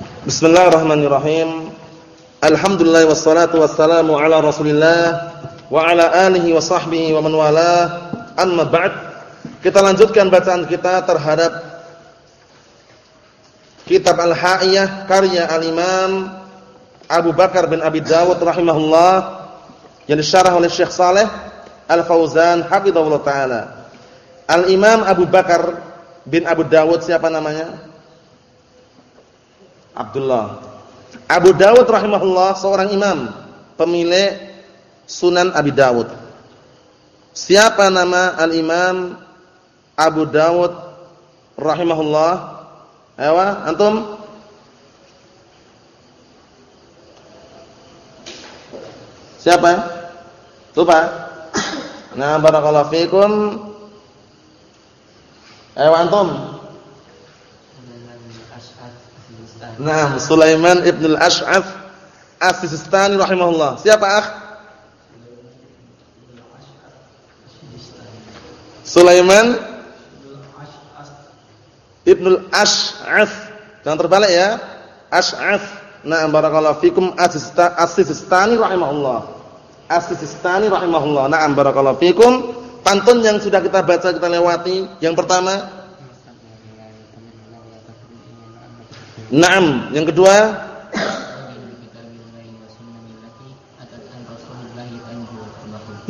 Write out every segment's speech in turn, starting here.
Bismillahirrahmanirrahim. Alhamdulillah wassalatu wassalamu ala Rasulillah wa ala alihi wa sahbihi wa man walah. Amma ba'd. Kita lanjutkan bacaan kita terhadap Kitab Al-Ha'iyah karya Al-Imam Abu Bakar bin Abi Dawud rahimahullah yang disyarah oleh Syekh Saleh Al-Fauzan hafizahullah taala. Al-Imam Abu Bakar bin Abu Dawud siapa namanya? Abdullah. Abu Dawud rahimahullah seorang imam, pemilik Sunan Abi Dawud. Siapa nama Al-Imam Abu Dawud rahimahullah? Ayo, antum? Siapa? Lupa? Nah, barakallahu fikum. Ayo antum. Nah, Sulaiman ibn al-Ash'af As-Sistani rahimahullah. Siapa akh? Sulaiman ibn al-Ash'af. Jangan terbalik ya. Ash'af. Nah, barakallahu fikum As-Sistani rahimahullah. As-Sistani rahimahullah. Nah, barakallahu fikum. Pantun yang sudah kita baca kita lewati. Yang pertama Naam, yang kedua.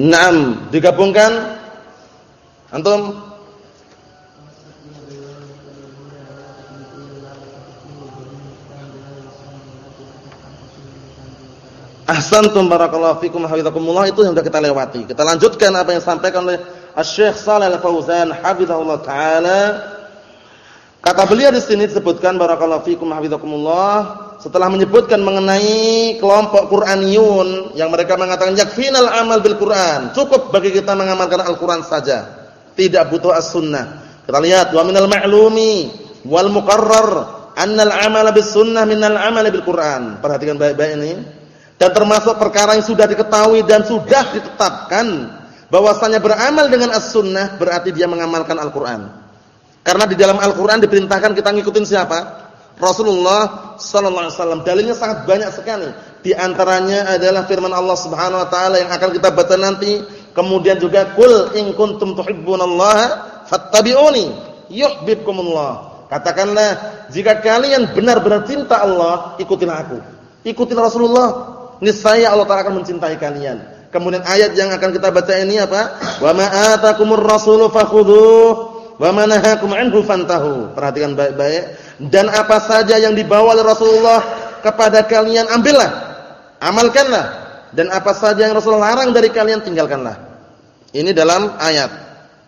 Naam, digabungkan. Antum? Ahsantum barakallahu fikum hafizakumullah. Itu yang sudah kita lewati. Kita lanjutkan apa yang disampaikan oleh Asy-Syaikh Shalal Al-Fauzan hafizahullah taala Kata beliau di sini disebutkan barakallahu fikum hafizakumullah setelah menyebutkan mengenai kelompok Qur'aniyun yang mereka mengatakan yakfinal amal bil Qur'an, cukup bagi kita mengamalkan Al-Qur'an saja, tidak butuh as-sunnah. Kita lihat wa minal ma'lumi wal muqarrar annal amal bis sunnah minal amal bil Qur'an. Perhatikan baik-baik ini. Dan termasuk perkara yang sudah diketahui dan sudah ditetapkan bahwasanya beramal dengan as-sunnah berarti dia mengamalkan Al-Qur'an. Karena di dalam Al-Qur'an diperintahkan kita ngikutin siapa? Rasulullah sallallahu alaihi wasallam. Dalilnya sangat banyak sekali. Di antaranya adalah firman Allah Subhanahu wa taala yang akan kita baca nanti. Kemudian juga kul in kuntum tuhibbunallaha fattabi'uni yuhibbukumullah. Katakanlah jika kalian benar-benar cinta Allah, ikutilah aku. Ikutilah Rasulullah, niscaya Allah taala akan mencintai kalian. Kemudian ayat yang akan kita baca ini apa? Wa ma atakumur rasulu fakhudhuhu Wa manahakum anhu fantahu. Perhatikan baik-baik. Dan apa saja yang dibawa oleh Rasulullah kepada kalian ambillah. Amalkanlah. Dan apa saja yang Rasulullah larang dari kalian tinggalkanlah. Ini dalam ayat.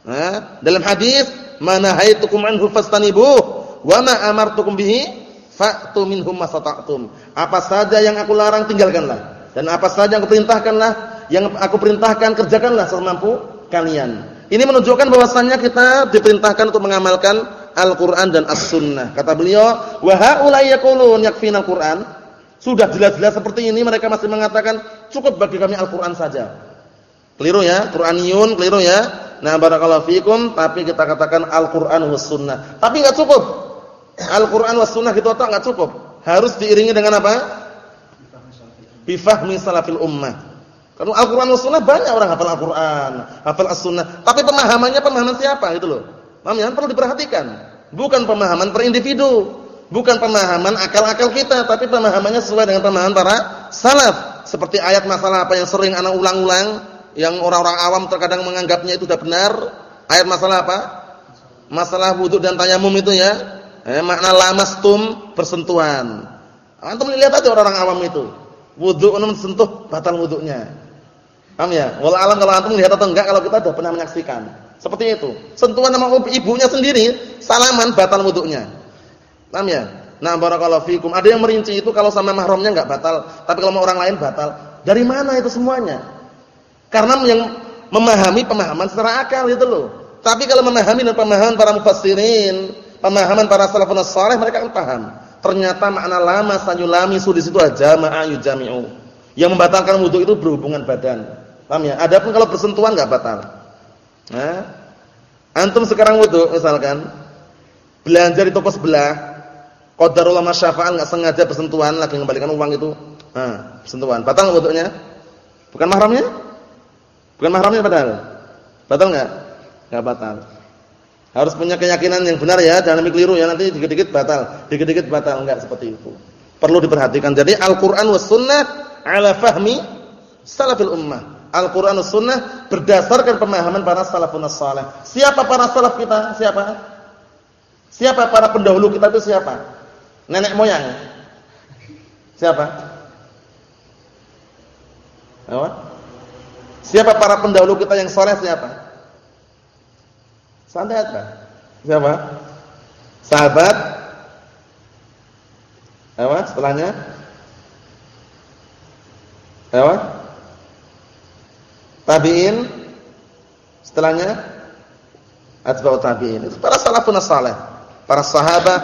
Nah, dalam hadis, "Manahaitukum anhu fastanibuh wa ma amartukum bihi fa'tu minhum masata'tum." Apa saja yang aku larang tinggalkanlah. Dan apa saja yang aku perintahkanlah, yang aku perintahkan kerjakanlah semampu kalian. Ini menunjukkan bahwasannya kita diperintahkan untuk mengamalkan Al-Qur'an dan As-Sunnah. Kata beliau, "Wa haula'i yaqulun yakfina Al-Qur'an." Sudah jelas-jelas seperti ini mereka masih mengatakan cukup bagi kami Al-Qur'an saja. Keliru ya, Qur'aniyun keliru ya. Nah, barakallahu fikum, tapi kita katakan Al-Qur'an was sunnah. Tapi enggak cukup. Al-Qur'an was sunnah gitu atau enggak cukup. Harus diiringi dengan apa? Bifahmi salafil ummah. Kalau Al-Qur'an dan Sunnah banyak orang hafal Al-Qur'an, hafal As-Sunnah, tapi pemahamannya pemahaman siapa gitu loh. Paham ya? Perlu diperhatikan. Bukan pemahaman per individu, bukan pemahaman akal-akal kita, tapi pemahamannya sesuai dengan pemahaman para salaf. Seperti ayat masalah apa yang sering anak ulang-ulang, yang orang-orang awam terkadang menganggapnya itu sudah benar. Ayat masalah apa? Masalah wudhu dan tayamum itu ya. Eh, makna lamastum bersentuhan. Antum lihat aja orang-orang awam itu. Wudu sentuh batal wudunya. Paham ya? Wal alam kalau antum lihat atau enggak kalau kita sudah pernah menyaksikan. Seperti itu. Sentuhan sama ibunya sendiri, salaman batal wudunya. Paham ya? Nah, barakallahu fikum. Ada yang merinci itu kalau sama mahramnya enggak batal, tapi kalau sama orang lain batal. Dari mana itu semuanya? Karena yang memahami pemahaman secara akal itu loh. Tapi kalau memahami dan pemahaman para mufassirin, pemahaman para salafun saleh mereka akan paham. Ternyata makna lama sanyulami su di situ aja ma'ayu jami'u. Yang membatalkan wudu itu berhubungan badan. Paham ya? Adapun kalau bersentuhan enggak batal. Nah, antum sekarang wudu misalkan belanja di toko sebelah, qadarullah masyafa'al enggak sengaja bersentuhan lagi mengembalikan uang itu. Nah, bersentuhan. Batal enggak wudunya? Bukan mahramnya? Bukan mahramnya padahal. Batal enggak? Enggak batal. Harus punya keyakinan yang benar ya, jangan keliru ya nanti dikit-dikit batal, dikit-dikit batal enggak seperti itu. Perlu diperhatikan. Jadi Al-Qur'an was sunnah ala fahmi salafil ummah. Al-Qur'an sunnah berdasarkan pemahaman para salafun salih. Siapa para salaf kita? Siapa? Siapa para pendahulu kita itu siapa? Nenek moyang. Siapa? Apa? Siapa para pendahulu kita yang soleh siapa? Santai aja. Siapa? Sahabat. Apa? Setelahnya? Apa? Tabi'in. Setelahnya? Atba'u tabi'in. Para salafun saleh. Para sahabat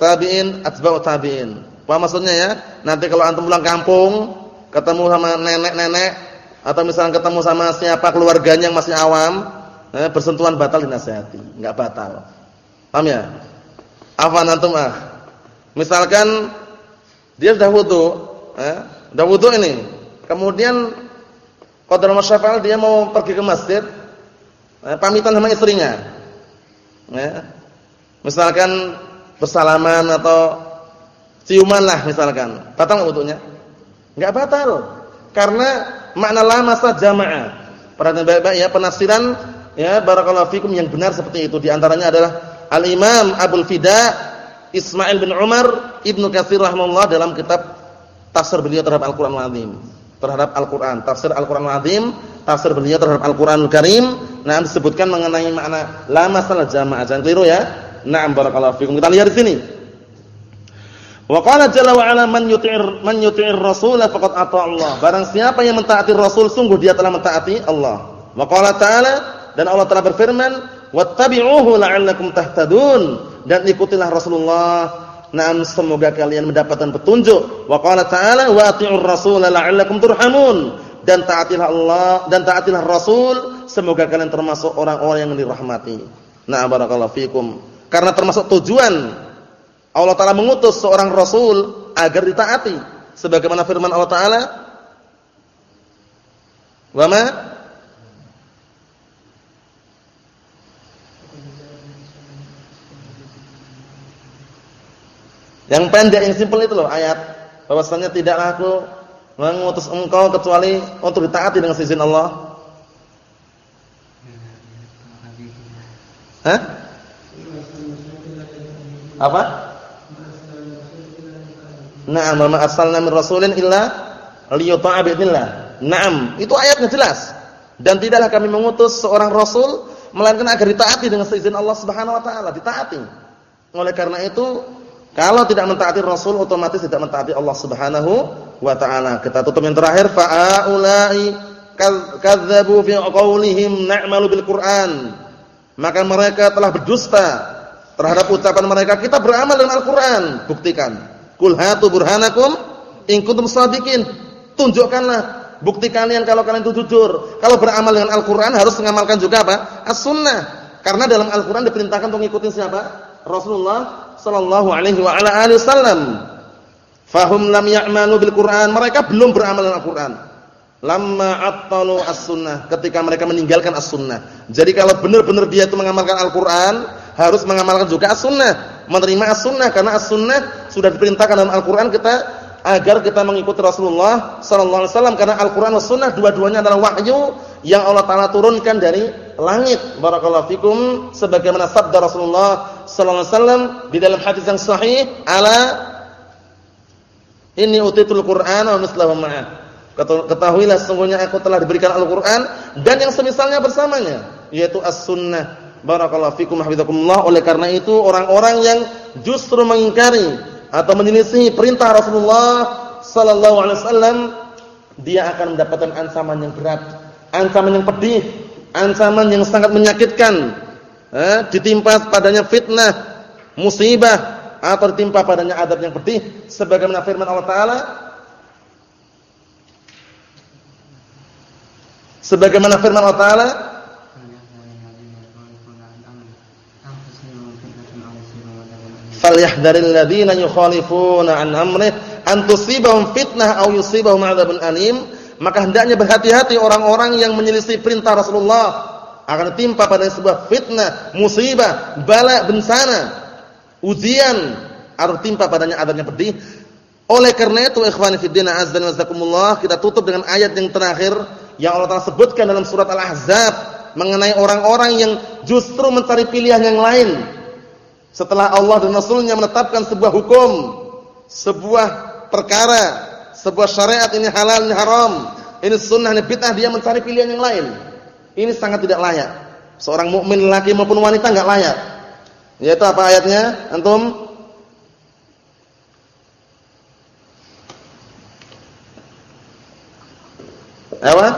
tabi'in, atba'u tabi'in. Apa maksudnya ya? Nanti kalau antum pulang kampung, ketemu sama nenek-nenek atau misalnya ketemu sama siapa keluarganya yang masih awam, eh, bersentuhan batal dinasihati, enggak batal. Paham ya? Apa antum ah? Misalkan dia sudah wudu, eh, sudah wudu ini. Kemudian qadar masyafal dia mau pergi ke masjid, eh, pamitan sama istrinya. Eh, misalkan bersalaman atau ciuman lah misalkan. Batal enggak wudunya? Enggak batal. Karena makna la masa jamaah. Perhatian baik-baik ya penafsiran ya barakallahu fikum yang benar seperti itu di antaranya adalah Al-Imam Abdul Fida Ismail bin Umar Ibnu Katsir rahimahullah dalam kitab tafsir beliau terhadap Al-Qur'an Al-Azim. Terhadap Al-Qur'an, tafsir Al-Qur'an Al-Azim, tafsir beliau terhadap Al-Qur'anul Karim, nah disebutkan mengenai makna la masalah jamaah. Jangan keliru ya. Na'am barakallahu fikum. Kita lihat di sini. Wa qala jalla wa ala man yuti'ir man yuti'ir rasul faqad ata Allah. Barang siapa yang mentaati Rasul sungguh dia telah mentaati Allah. Wa qala ta'ala dan Allah telah berfirman, "Wattabi'uhu la'allakum tahtadun." Dan ikutilah Rasulullah. Naam semoga kalian mendapatkan petunjuk. Wa qala ta'ala, "Wa ati'ur rasul la'allakum turhamun." Dan taatilah Allah dan taatilah Rasul semoga kalian termasuk orang-orang yang dirahmati. Na'am barakallahu fikum. Karena termasuk tujuan Allah Ta'ala mengutus seorang Rasul agar ditaati. Sebagaimana firman Allah Ta'ala. Wama Yang pendek yang simpel itu loh ayat bahwasanya tidaklah aku mengutus engkau kecuali untuk ditaati dengan izin Allah. Hah? Apa? Naam, ma arsalna min rasulin illa liyuta'a bi'idznillah. Naam, itu ayatnya jelas. Dan tidaklah kami mengutus seorang rasul melainkan agar ditaati dengan seizin Allah Subhanahu wa taala, ditaati. Oleh karena itu, kalau tidak mentaati rasul otomatis tidak mentaati Allah Subhanahu wa taala. Kita tutup yang terakhir. Fa'ulai kadzdzabu fi qaulihim na'malu bil Qur'an. Maka mereka telah berdusta terhadap ucapan mereka. Kita beramal dengan Al-Qur'an. Buktikan. Kul hatu burhanakum in kuntum shadiqin tunjukkanlah bukti kalian kalau kalian itu jujur. Kalau beramal dengan Al-Qur'an harus mengamalkan juga apa? As-sunnah. Karena dalam Al-Qur'an diperintahkan untuk ngikutin siapa? Rasulullah sallallahu alaihi wa ala alihi wasallam. Fahum lam ya'malu bil Qur'an. Mereka belum beramal dengan Al-Qur'an. Lamma attalu as-sunnah ketika mereka meninggalkan as-sunnah. Jadi kalau benar-benar dia itu mengamalkan Al-Qur'an harus mengamalkan juga as-sunnah, menerima as-sunnah karena as-sunnah sudah diperintahkan dalam Al-Qur'an kita agar kita mengikuti Rasulullah sallallahu alaihi wasallam karena Al-Qur'an was sunnah dua-duanya adalah wahyu yang Allah taala turunkan dari langit. Barakallahu fikum sebagaimana sabda Rasulullah sallallahu alaihi wasallam di dalam hadis yang sahih, "Ala inni utitul Qur'ana wa mislahu ma'ah." Ketahuilah sesungguhnya aku telah diberikan Al-Qur'an dan yang semisalnya bersamanya, yaitu as-sunnah Barakallahu fikum hafizakumullah. Oleh karena itu orang-orang yang justru mengingkari atau menyelisih perintah Rasulullah sallallahu alaihi wasallam dia akan mendapatkan ancaman yang berat, ancaman yang pedih, ancaman yang sangat menyakitkan. Eh, ditimpa padanya fitnah, musibah atau ditimpa padanya adab yang pedih sebagaimana firman Allah taala sebagaimana firman Allah taala falyahdharil ladzina yukhalifuna an amrih an tusibahum fitnah aw yusibahum adzabun alim maka hendaknya berhati-hati orang-orang yang menyelisih perintah Rasulullah akan timpa pada sebuah fitnah, musibah, bala, bencana, ujian atau timpa padanya adanya pedih. Oleh karena itu ikhwani fi din azza wa jazakumullah kita tutup dengan ayat yang terakhir yang Allah Taala sebutkan dalam surat Al-Ahzab mengenai orang-orang yang justru mencari pilihan yang lain setelah Allah dan Rasulnya menetapkan sebuah hukum, sebuah perkara, sebuah syariat ini halal, ini haram, ini sunnah, ini bid'ah, dia mencari pilihan yang lain. Ini sangat tidak layak. Seorang mukmin laki maupun wanita enggak layak. Yaitu apa ayatnya? Antum? Apa?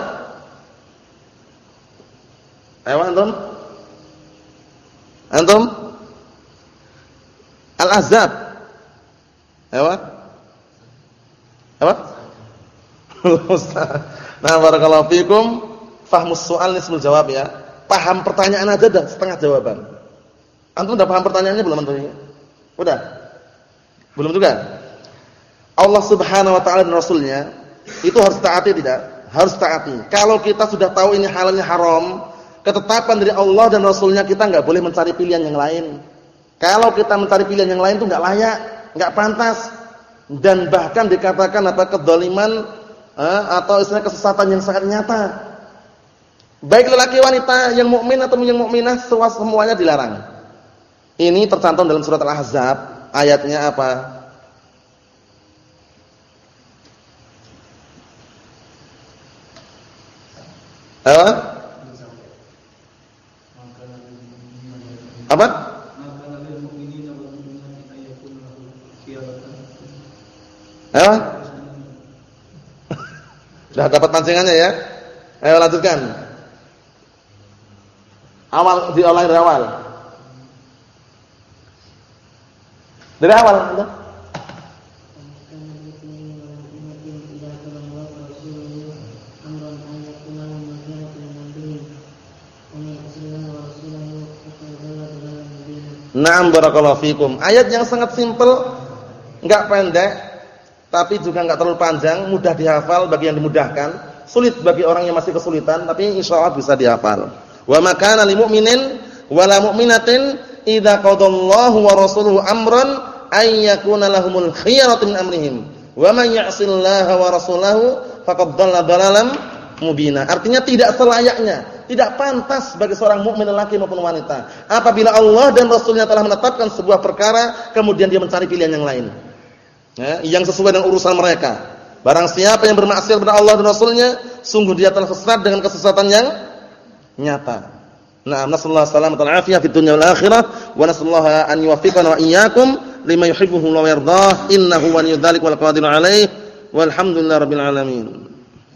Ayo antum? Antum? Al-Ahzab. Ayo. Apa? nah, barakallahu fikum fahmus soal nisbul jawab ya. Paham pertanyaan aja dah setengah jawaban. Antum udah paham pertanyaannya belum antum? Udah? Belum juga? Allah Subhanahu wa taala dan rasulnya itu harus taati tidak? Harus taati. Kalau kita sudah tahu ini halalnya haram, ketetapan dari Allah dan rasulnya kita enggak boleh mencari pilihan yang lain. Kalau kita mencari pilihan yang lain itu enggak layak, enggak pantas dan bahkan dikatakan apa kedzaliman eh, atau istilah kesesatan yang sangat nyata. Baik lelaki wanita yang mukmin atau yang mukminah semuanya dilarang. Ini tercantum dalam surat Al-Ahzab, ayatnya apa? Apa? Apa? Apa? Sudah dapat pancingannya ya? Ayo lanjutkan. Awal diolah dari awal. Dari awal. Naam barakallahu fikum. Ayat yang sangat simpel, enggak pendek, tapi juga enggak terlalu panjang, mudah dihafal bagi yang dimudahkan, sulit bagi orang yang masih kesulitan, tapi insyaallah bisa dihafal. Wa makana lil mu'minin wala mu'minatin idza qadallahu wa rasuluhu amran ay yakuna lahumul khiyaratu min amrihim. Wa man ya'sillaha wa rasulahu faqad dhalla dhalalan mubina. Artinya tidak selayaknya, tidak pantas bagi seorang mukmin laki maupun wanita apabila Allah dan Rasulnya telah menetapkan sebuah perkara kemudian dia mencari pilihan yang lain. Ya, yang sesuai dengan urusan mereka. Barang siapa yang bermaksiat kepada Allah dan Rasulnya, sungguh dia telah sesat dengan kesesatan yang nyata. Nah, nasallahu salamatan afiyah fid dunya wal akhirah wa nasallahu an yuwaffiqana wa iyyakum lima yuhibbuhu wa yardah innahu waliyyu wal qadiru alaihi walhamdulillahi rabbil alamin.